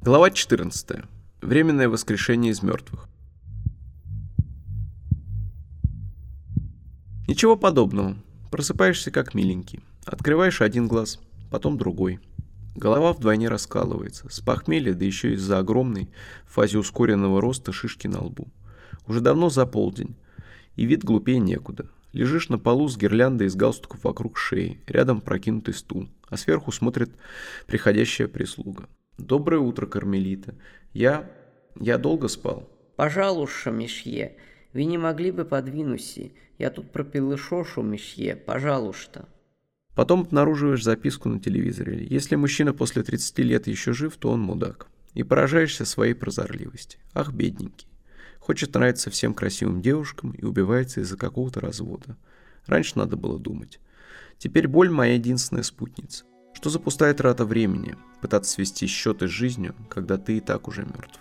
Глава 14. Временное воскрешение из мертвых. Ничего подобного. Просыпаешься как миленький. Открываешь один глаз, потом другой. Голова вдвойне раскалывается. С похмелья, да еще из-за огромной, в фазе ускоренного роста, шишки на лбу. Уже давно за полдень. И вид глупее некуда. Лежишь на полу с гирляндой из галстуков вокруг шеи. Рядом прокинутый стул. А сверху смотрит приходящая прислуга. «Доброе утро, Кармелита. Я... я долго спал?» «Пожалуйста, месье, вы не могли бы подвинуться? Я тут пропил шошу, месье, пожалуйста». Потом обнаруживаешь записку на телевизоре. Если мужчина после 30 лет еще жив, то он мудак. И поражаешься своей прозорливости. Ах, бедненький. Хочет нравиться всем красивым девушкам и убивается из-за какого-то развода. Раньше надо было думать. Теперь боль моя единственная спутница. Что за пустая времени пытаться свести счеты с жизнью, когда ты и так уже мертв?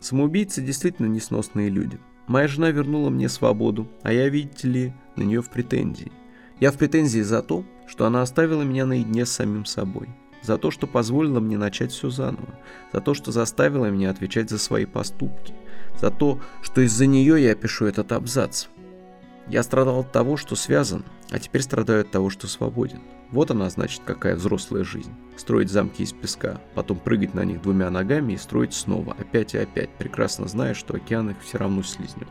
Самоубийцы действительно несносные люди. Моя жена вернула мне свободу, а я, видите ли, на нее в претензии. Я в претензии за то, что она оставила меня наедине с самим собой. За то, что позволила мне начать все заново. За то, что заставила меня отвечать за свои поступки. За то, что из-за нее я пишу этот абзац. Я страдал от того, что связан, а теперь страдаю от того, что свободен. Вот она, значит, какая взрослая жизнь. Строить замки из песка, потом прыгать на них двумя ногами и строить снова, опять и опять, прекрасно зная, что океан их все равно слизнет.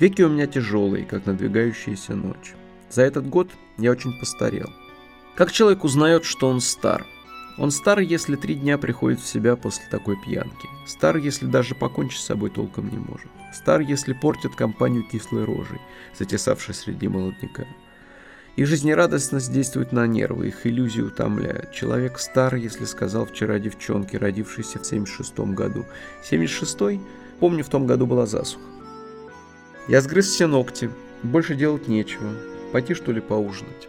Веки у меня тяжелые, как надвигающаяся ночь. За этот год я очень постарел. Как человек узнает, что он стар? Он стар, если три дня приходит в себя после такой пьянки. Стар, если даже покончить с собой толком не может. Стар, если портит компанию кислой рожей, затесавшей среди молодняка. Их жизнерадостность действует на нервы, их иллюзии утомляют. Человек стар, если сказал вчера девчонке, родившейся в 76-м году. 76-й? Помню, в том году была засуха. Я сгрыз все ногти. Больше делать нечего. Пойти что ли поужинать.